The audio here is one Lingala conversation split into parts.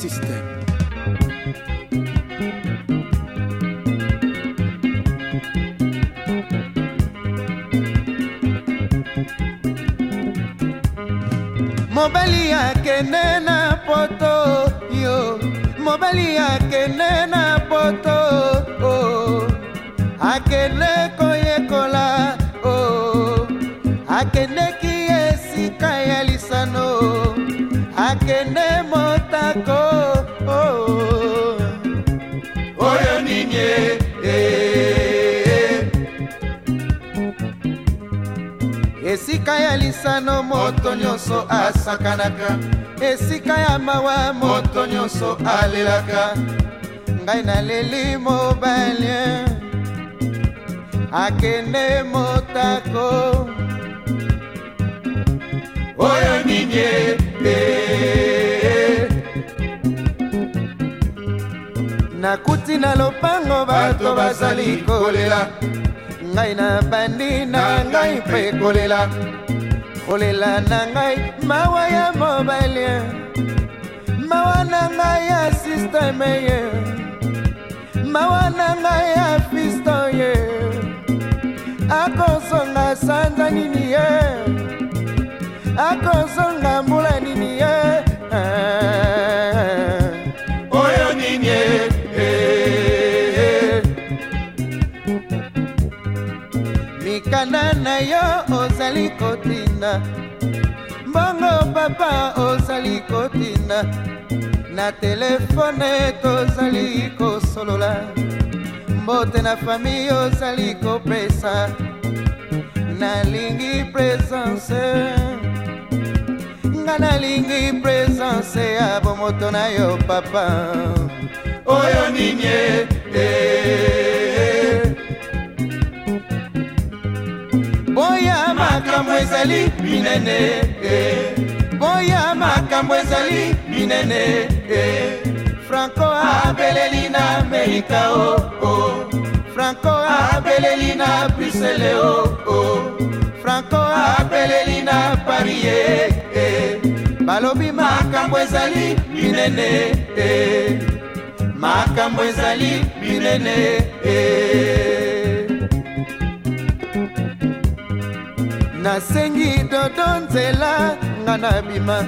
système mobali akende na poto yo mobali akende na poto o akende koyekola o akendeki esika ya lisano akende mo esano moto nyonso asakanaka esika ya mawa moto nyonso alelaka ngai naleli mobali akende motako oyo nini ete nakuti na lopango bato bazali kolela ngai na bandi na ngai mpe kolela kolela na ngai mawa ya mobali mawa na ngai ya sisteme ye mawa na ngai ya fisto ye akosonga sanza nini ye akosonga mbula nini ye eh. oyo nini ye eh. mikanda na yo kotinda mbongo papa ozali kotinda na telefone tozali kosolola mbote na fami ozali kopesa nalingi presence nga nalingi presence ya bomoto na yo papa oyo nini ete makambo ezali minene e. boya makambo ezali minene e. franco abeleli na amerika o oh, oh. franco abeleli na brisele o oh, franco abeleli na paris ye e. balobi makambo ezali minene makambo ezali minene nasengi dodo nzela nga na bima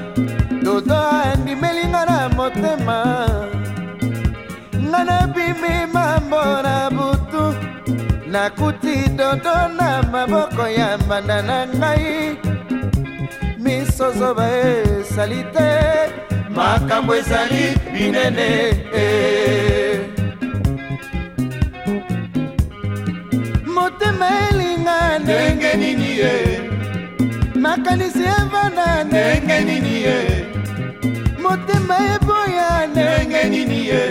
dodo andimeli nga na motema nga na bimi mambo na butu nakuti dodo na maboko ya mbanda na ngai miso zoba ezali te makambo ezali binene eh. nini ye motema eboya ndenge nini ye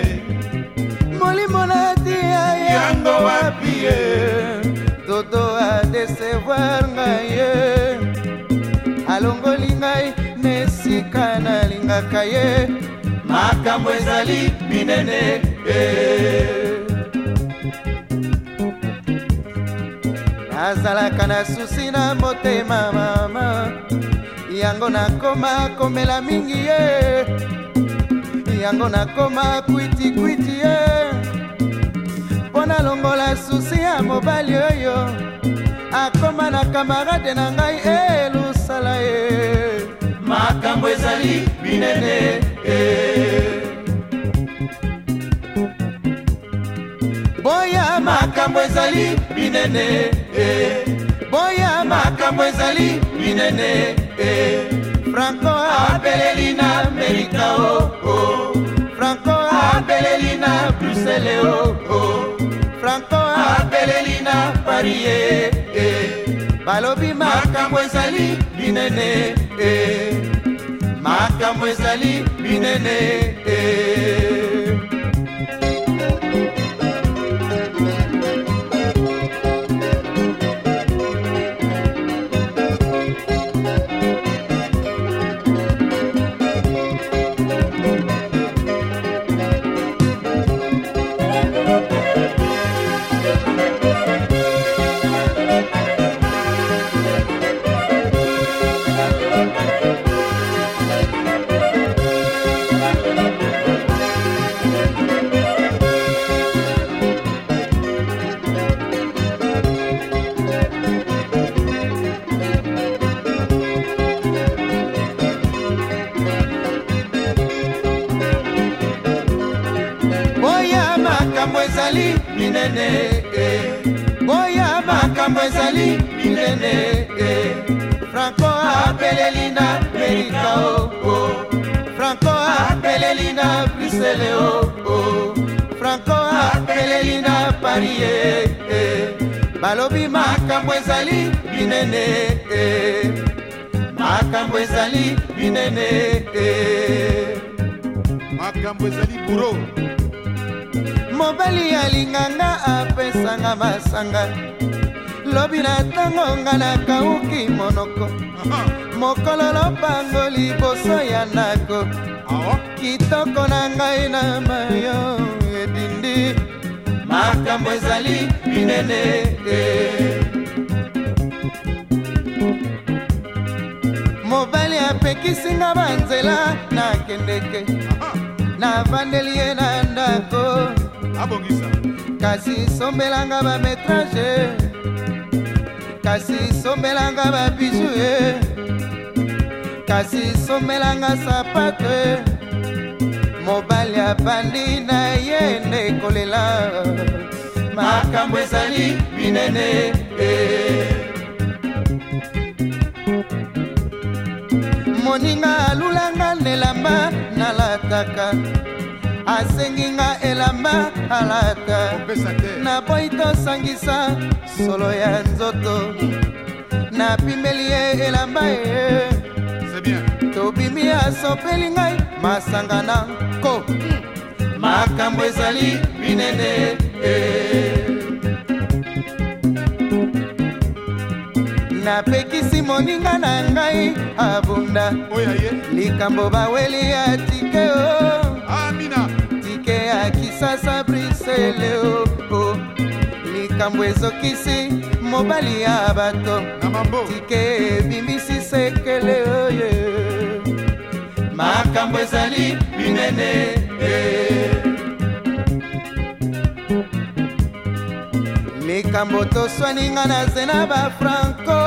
molimo natia yango wapi ye todo adesevoir ngai ye alongoli ngai na esika nalingaka ye makambo ezali minene eh. nazalaka na susi na motema mama yango nakoma komela mingi ye yango nakoma kwitikwiti ye mpo nalongola susi ya mobali oyo akoma na kamarade na ngai elusala ye makambo ezali minene e. boya makambo ezali minene e. e. boya makambo ezali minene te franco abeleli na amerika o oh, o oh. franco abeleli na brusele o oh, o franco abeleli na paris e e balobi makambo ezali binene e makambo ezali binene e ezali minene e franco apeleli na merika o o franco apeleli na brisele o o franco apeleli na paris e e balobi makambo ezali minene e makambo ezali minene e makambo ezali buro mobali alinganga apesanga masanga lobi na ntango nga nakauki monoko mokolo lobango liboso ya nako kitoko na ngai na mayo edindi makambo ezali minene te mobali apekisinga banzela nakendeke navandeli ye na ndako kasi sombelanga bametrage kasi sombelanga babiju e eh. kasi sombelanga sapato e mobali abandi na ye nde kolela makambo ezali minene e moninga alulanga nelamba nalataka asengi nga elamba alaka naboyi tosangisa solo ya nzoto napimeli ye elamba ye tobimi asopeli ngai masanga na nko makambo ezali minene e. napekisi moninga na ngai abunda likambo baweli ya tike o oh. sasa brisele o likambo ezokisi mobali ya bato tike ebimbisi sekele oyo makambo ezali minene likambo e. toswani nga nazena bafranco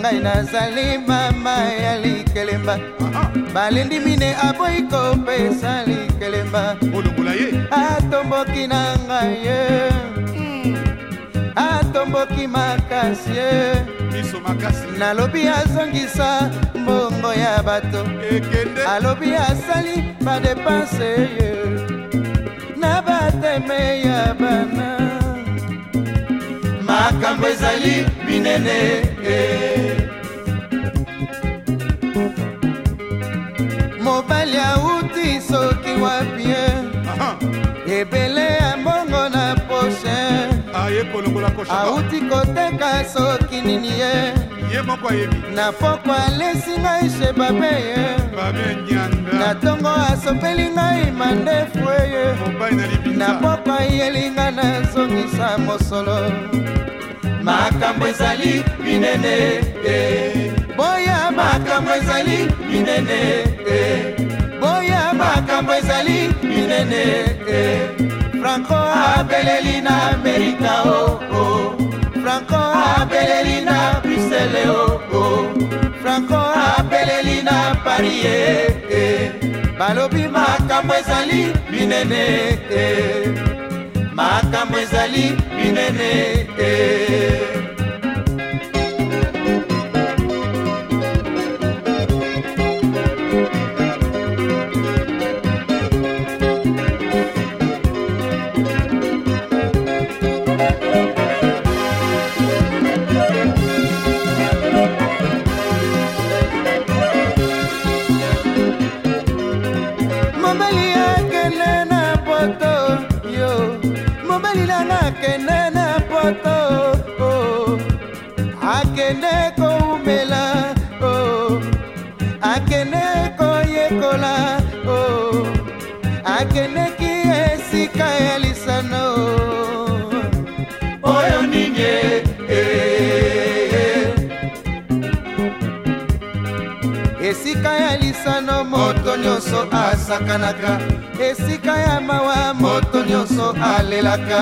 ngai nazali mama yali kelemba balindi mine aboyi kopesa likelemba olongola ye atomboki na ngai ye atomboki makasi ye miso makasi nalobi azongisa mbongo ya bato ekende alobi asali badepanse ye na bateme ya bana makambo ezali minene eh. kolongola koshauti koteka soki nini ye ye moko ayebi na poko alesi ngai shebabe ye na ntongo asopeli ngai mandefu eye na poko ayeli ngai nazongisa mosolo makambo ezali minene boya makambo ezali minene boya makambo ezali minene franco abeleli na amerika o oh, oh. franco abeleli na brusele o oh, oh. franco abeleli na paris e eh, eh. balobi makambo ezali minene eh. makambo ezali minene eh. akenene poto oh. akende koumela oh. akende koyekola oh. akendeki esika ya lisano oyo ninge eh, eh, eh. esika ya lisano moto nyonso asakanaka esika ya mawa moto nyonso alelaka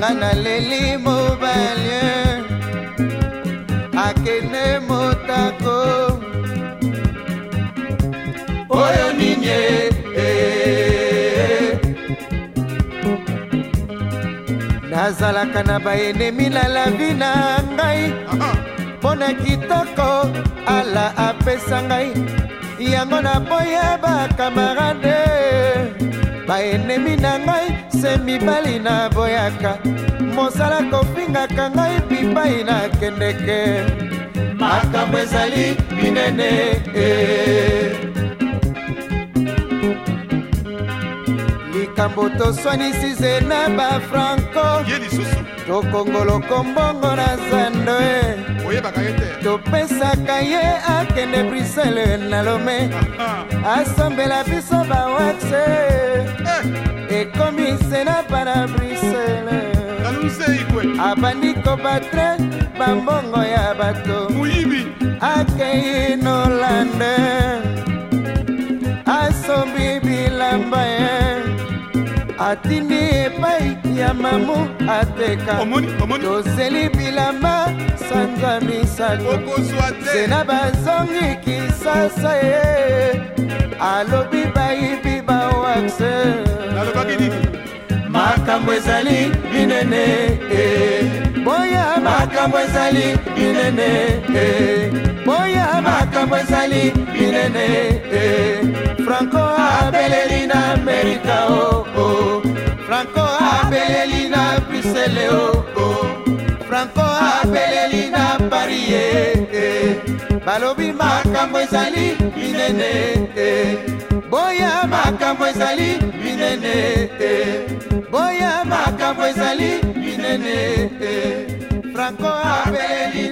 nga naleli mobali akende motako oyo nini e? nazalaka na baenemi na lavi na ngai mpo na kitoko ala apesa ngai yango naboya bakamarade baenemi na ngai se mibali naboyaka mosala kofingaka ngai bipai nakendeke makambo ezali minene eh. likambo toswanisi ze na bafranco tokongoloko mbongo na zando e topesaka ye akende brisele na lome ah, ah. asombela biso bawaxe eh. ekomi se na parabrisele abandi kobatre bambongo ya bato moyibi akei nolande asombi bilamba ye atindi epai ya mamu ateka tozeli bilamba sanza misato sena bazongi kisasa ye alobi bayibi makambo ezali minene e. boya makambo ezali minene e. boya makambo ezali minene e. franco abeleli na amerika o oh, oh. franco abeleli na brusele o oh, oh. franco abeleli na paris eh, eh. balobi makambo ezali minene eh. boya makambo ezali minene eh. boya makambo ezali minene franco apeleli